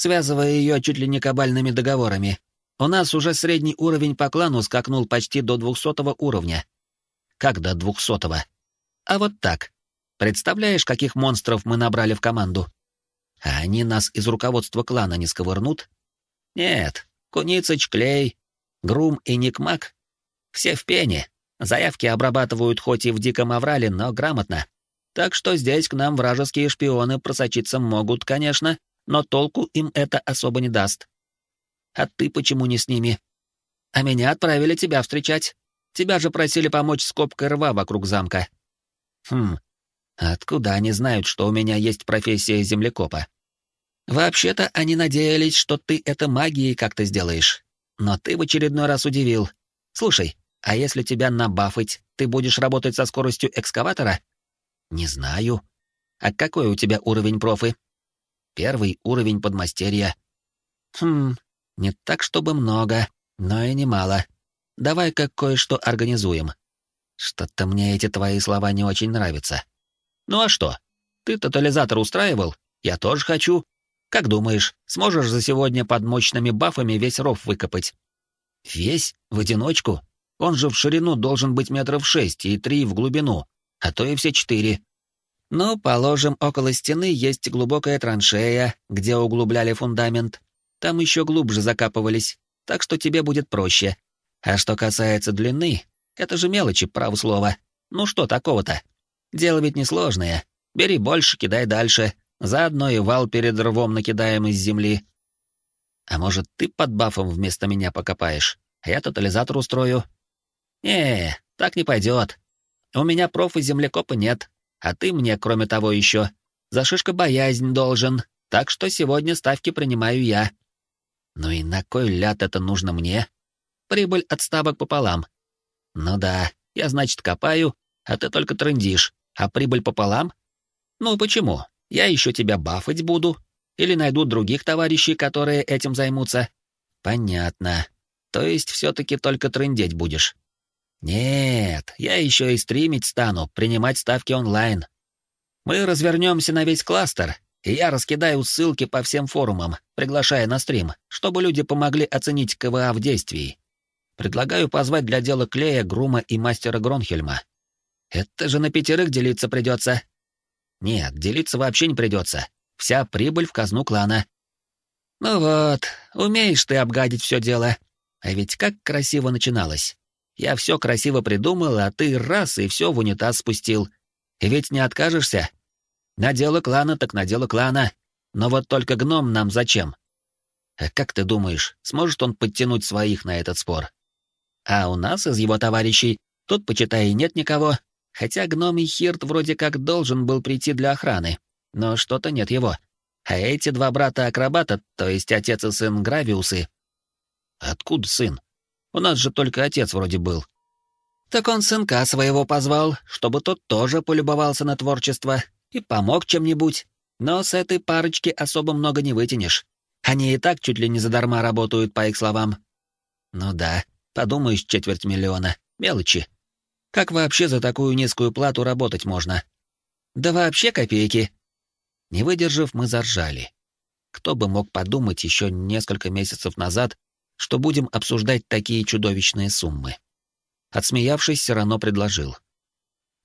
связывая ее чуть ли не кабальными договорами. У нас уже средний уровень по клану скакнул почти до двухсотого уровня. Как до двухсотого? А вот так. Представляешь, каких монстров мы набрали в команду? А они нас из руководства клана не сковырнут? Нет, Куницыч, Клей, Грум и Никмак — все в пене. Заявки обрабатывают хоть и в диком аврале, но грамотно. Так что здесь к нам вражеские шпионы просочиться могут, конечно, но толку им это особо не даст. А ты почему не с ними? А меня отправили тебя встречать. Тебя же просили помочь с копкой рва вокруг замка. Хм, Откуда они знают, что у меня есть профессия землекопа? Вообще-то они надеялись, что ты это магией как-то сделаешь. Но ты в очередной раз удивил. Слушай, а если тебя набафать, ты будешь работать со скоростью экскаватора? Не знаю. А какой у тебя уровень профы? Первый уровень подмастерья. Хм, не так чтобы много, но и немало. Давай-ка кое-что организуем. Что-то мне эти твои слова не очень нравятся. Ну а что? Ты тотализатор устраивал? Я тоже хочу. Как думаешь, сможешь за сегодня под мощными бафами весь ров выкопать? Весь? В одиночку? Он же в ширину должен быть метров шесть и три в глубину, а то и все четыре. Ну, положим, около стены есть глубокая траншея, где углубляли фундамент. Там еще глубже закапывались, так что тебе будет проще. А что касается длины, это же мелочи, право слово. Ну что такого-то? Дело ведь несложное. Бери больше, кидай дальше. Заодно и вал перед рвом накидаем из земли. А может, ты под бафом вместо меня покопаешь, а я тотализатор устрою? Не, так не пойдет. У меня профа землекопа нет, а ты мне, кроме того, еще за шишка боязнь должен, так что сегодня ставки принимаю я. Ну и на кой ляд это нужно мне? Прибыль от ставок пополам. Ну да, я, значит, копаю, а ты только трындишь. А прибыль пополам? Ну почему? Я еще тебя бафать буду. Или найду других товарищей, которые этим займутся. Понятно. То есть все-таки только трындеть будешь. Нет, я еще и стримить стану, принимать ставки онлайн. Мы развернемся на весь кластер, и я раскидаю ссылки по всем форумам, приглашая на стрим, чтобы люди помогли оценить КВА в действии. Предлагаю позвать для дела Клея, Грума и Мастера Гронхельма. Это же на пятерых делиться придется. Нет, делиться вообще не придется. Вся прибыль в казну клана. Ну вот, умеешь ты обгадить все дело. А ведь как красиво начиналось. Я все красиво придумал, а ты раз и все в унитаз спустил. И ведь не откажешься. На дело клана так на дело клана. Но вот только гном нам зачем? А как ты думаешь, сможет он подтянуть своих на этот спор? А у нас из его товарищей тут, почитай, нет никого, Хотя гном и Хирт вроде как должен был прийти для охраны, но что-то нет его. А эти два брата-акробата, то есть отец и сын Гравиусы... Откуда сын? У нас же только отец вроде был. Так он сынка своего позвал, чтобы тот тоже полюбовался на творчество и помог чем-нибудь. Но с этой парочки особо много не вытянешь. Они и так чуть ли не задарма работают, по их словам. Ну да, подумаешь, четверть миллиона. Мелочи. Как вообще за такую низкую плату работать можно? Да вообще копейки. Не выдержав, мы заржали. Кто бы мог подумать еще несколько месяцев назад, что будем обсуждать такие чудовищные суммы. Отсмеявшись, все равно предложил.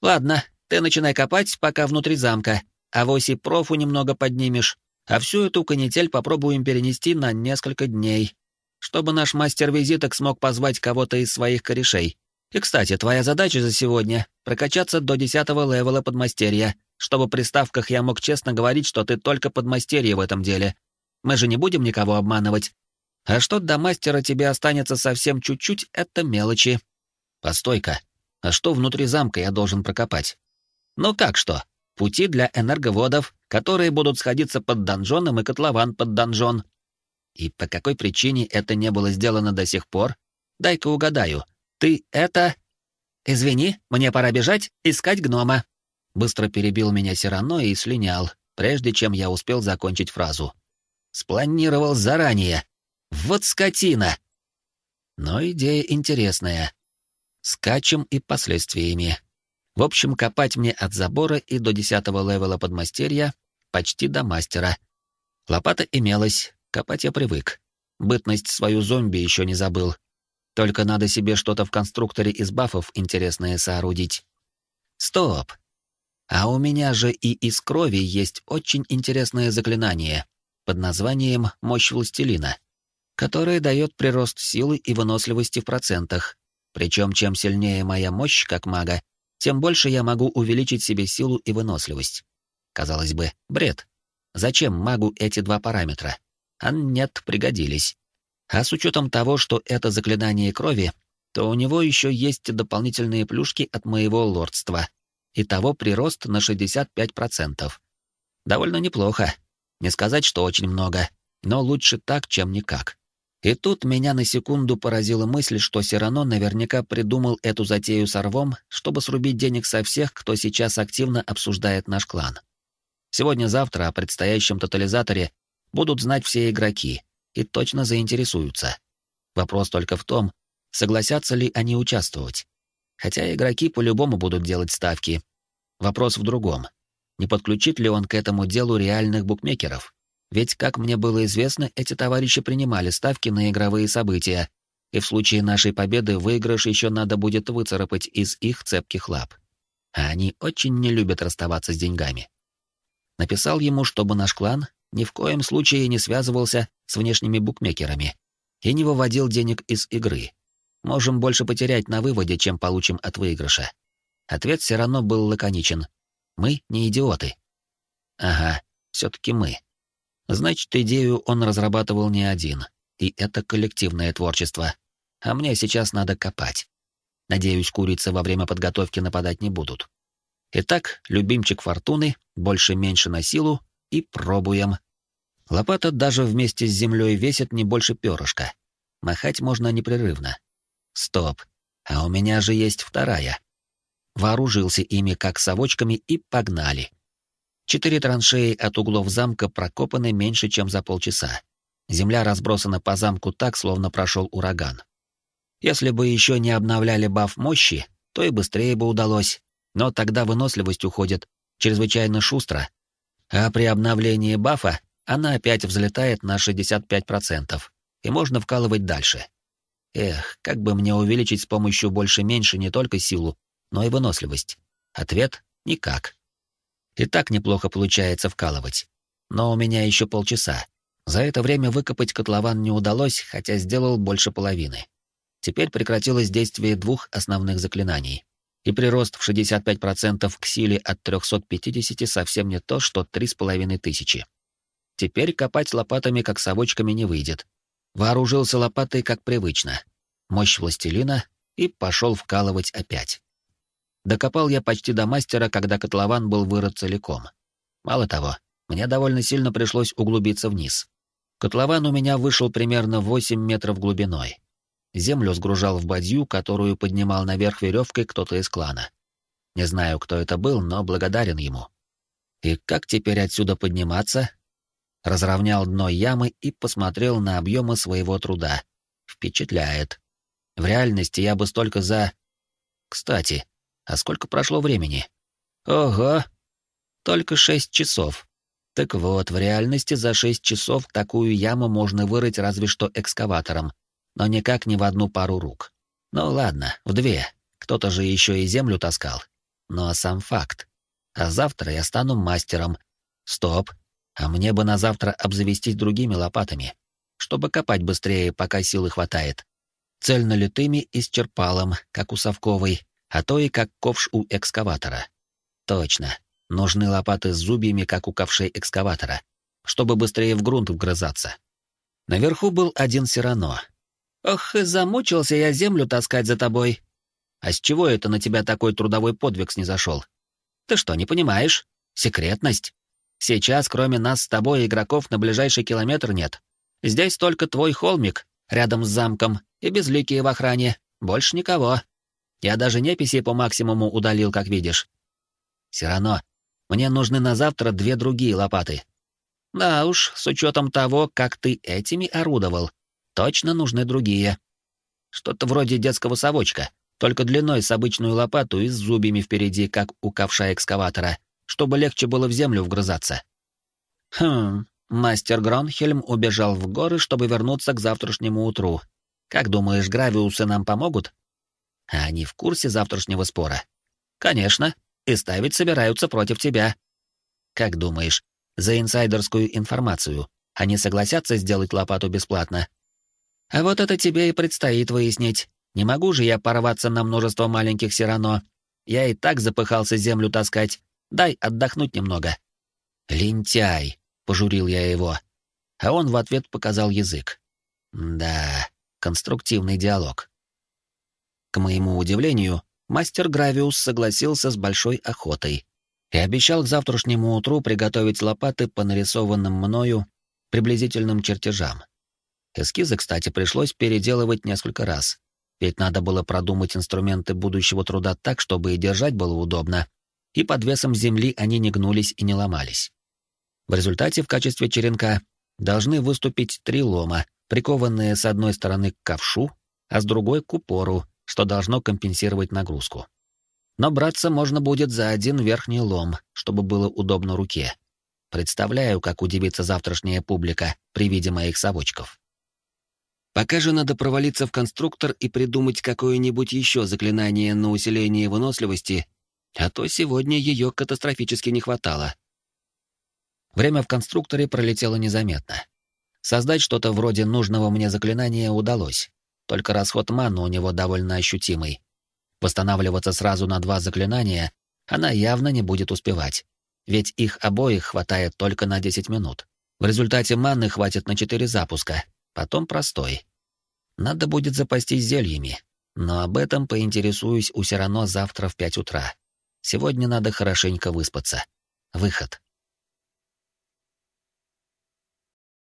«Ладно, ты начинай копать, пока внутри замка, а и профу немного поднимешь, а всю эту канитель попробуем перенести на несколько дней, чтобы наш мастер-визиток смог позвать кого-то из своих корешей. И, кстати, твоя задача за сегодня — прокачаться до десятого левела подмастерья, чтобы при ставках я мог честно говорить, что ты только подмастерье в этом деле. Мы же не будем никого обманывать. А что до мастера тебе останется совсем чуть-чуть, это мелочи. Постой-ка, а что внутри замка я должен прокопать? Ну как что? Пути для энерговодов, которые будут сходиться под донжоном и котлован под донжон. И по какой причине это не было сделано до сих пор? Дай-ка угадаю. Ты это... Извини, мне пора бежать, искать гнома. Быстро перебил меня Сирано и слинял, прежде чем я успел закончить фразу. Спланировал заранее. Вот скотина! Но идея интересная. Скачем и последствиями. В общем, копать мне от забора и до десятого левела подмастерья, почти до мастера. Лопата имелась, копать я привык. Бытность свою зомби еще не забыл. Только надо себе что-то в конструкторе из бафов интересное соорудить. Стоп! А у меня же и из крови есть очень интересное заклинание под названием «Мощь властелина», которое дает прирост силы и выносливости в процентах. Причем чем сильнее моя мощь как мага, тем больше я могу увеличить себе силу и выносливость. Казалось бы, бред. Зачем магу эти два параметра? А нет, пригодились. А с учетом того, что это заклинание крови, то у него еще есть дополнительные плюшки от моего лордства. Итого прирост на 65%. Довольно неплохо. Не сказать, что очень много, но лучше так, чем никак. И тут меня на секунду поразила мысль, что Сирано наверняка придумал эту затею с Орвом, чтобы срубить денег со всех, кто сейчас активно обсуждает наш клан. Сегодня-завтра о предстоящем тотализаторе будут знать все игроки и точно заинтересуются. Вопрос только в том, согласятся ли они участвовать. Хотя игроки по-любому будут делать ставки. Вопрос в другом. Не подключит ли он к этому делу реальных букмекеров? Ведь, как мне было известно, эти товарищи принимали ставки на игровые события, и в случае нашей победы выигрыш еще надо будет выцарапать из их цепких лап. А они очень не любят расставаться с деньгами. Написал ему, чтобы наш клан ни в коем случае не связывался с внешними букмекерами и не выводил денег из игры. Можем больше потерять на выводе, чем получим от выигрыша. Ответ все равно был лаконичен. Мы не идиоты. Ага, все-таки мы. Значит, идею он разрабатывал не один, и это коллективное творчество. А мне сейчас надо копать. Надеюсь, курицы во время подготовки нападать не будут. Итак, любимчик фортуны, больше-меньше на силу, и пробуем. Лопата даже вместе с землей весит не больше перышка. Махать можно непрерывно. Стоп, а у меня же есть вторая. Вооружился ими как совочками и погнали. Четыре траншеи от углов замка прокопаны меньше, чем за полчаса. Земля разбросана по замку так, словно прошел ураган. Если бы еще не обновляли баф мощи, то и быстрее бы удалось, но тогда выносливость уходит чрезвычайно шустро, а при обновлении бафа она опять взлетает на 65%, и можно вкалывать дальше. Эх, как бы мне увеличить с помощью больше-меньше не только силу, но и выносливость? Ответ — никак. И так неплохо получается вкалывать. Но у меня еще полчаса. За это время выкопать котлован не удалось, хотя сделал больше половины. Теперь прекратилось действие двух основных заклинаний. И прирост в 65% к силе от 350 совсем не то, что 3500. Теперь копать лопатами как совочками не выйдет. Вооружился лопатой как привычно. Мощь властелина и пошел вкалывать опять. Докопал я почти до мастера, когда котлован был вырыт целиком. Мало того, мне довольно сильно пришлось углубиться вниз. Котлован у меня вышел примерно 8 метров глубиной. Землю сгружал в бадью, которую поднимал наверх веревкой кто-то из клана. Не знаю, кто это был, но благодарен ему. И как теперь отсюда подниматься? Разровнял дно ямы и посмотрел на объемы своего труда. Впечатляет. В реальности я бы столько за... Кстати, а сколько прошло времени? Ого! Только шесть часов. Так вот, в реальности за шесть часов такую яму можно вырыть разве что экскаватором, но никак не в одну пару рук. Ну ладно, в две. Кто-то же еще и землю таскал. Но сам факт. А завтра я стану мастером. Стоп. А мне бы на завтра обзавестись другими лопатами, чтобы копать быстрее, пока силы хватает. Цельнолитыми и с черпалом, как у совковой, а то и как ковш у экскаватора. Точно. Нужны лопаты с зубьями, как у ковшей экскаватора, чтобы быстрее в грунт вгрызаться. Наверху был один Сирано. «Ох, замучился я землю таскать за тобой. А с чего это на тебя такой трудовой подвиг снизошел? Ты что, не понимаешь? Секретность. Сейчас, кроме нас с тобой, игроков на ближайший километр нет. Здесь только твой холмик, рядом с замком, и безликие в охране. Больше никого. Я даже неписи по максимуму удалил, как видишь. Все равно, мне нужны на завтра две другие лопаты. Да уж, с учетом того, как ты этими орудовал, точно нужны другие. Что-то вроде детского совочка, только длиной с обычную лопату и с зубьями впереди, как у ковша экскаватора, чтобы легче было в землю вгрызаться. Хм, мастер Гронхельм убежал в горы, чтобы вернуться к завтрашнему утру. Как думаешь, гравиусы нам помогут? А они в курсе завтрашнего спора? Конечно, и ставить собираются против тебя. Как думаешь, за инсайдерскую информацию они согласятся сделать лопату бесплатно? А вот это тебе и предстоит выяснить. Не могу же я порваться на множество маленьких Сирано. Я и так запыхался землю таскать. Дай отдохнуть немного. Лентяй, пожурил я его. А он в ответ показал язык. Да, конструктивный диалог. К моему удивлению, мастер Гравиус согласился с большой охотой и обещал к завтрашнему утру приготовить лопаты по нарисованным мною приблизительным чертежам. Эскизы, кстати, пришлось переделывать несколько раз, ведь надо было продумать инструменты будущего труда так, чтобы и держать было удобно, и под весом земли они не гнулись и не ломались. В результате в качестве черенка должны выступить три лома, прикованные с одной стороны к ковшу, а с другой к упору, что должно компенсировать нагрузку. Но браться можно будет за один верхний лом, чтобы было удобно руке. Представляю, как удивится завтрашняя публика при виде моих совочков. Пока же надо провалиться в конструктор и придумать какое-нибудь еще заклинание на усиление выносливости, а то сегодня ее катастрофически не хватало. Время в конструкторе пролетело незаметно. Создать что-то вроде нужного мне заклинания удалось, только расход маны у него довольно ощутимый. Восстанавливаться сразу на два заклинания она явно не будет успевать, ведь их обоих хватает только на 10 минут. В результате маны хватит на 4 запуска, потом простой. Надо будет запастись зельями, но об этом поинтересуюсь у Сирано завтра в пять утра. Сегодня надо хорошенько выспаться. Выход.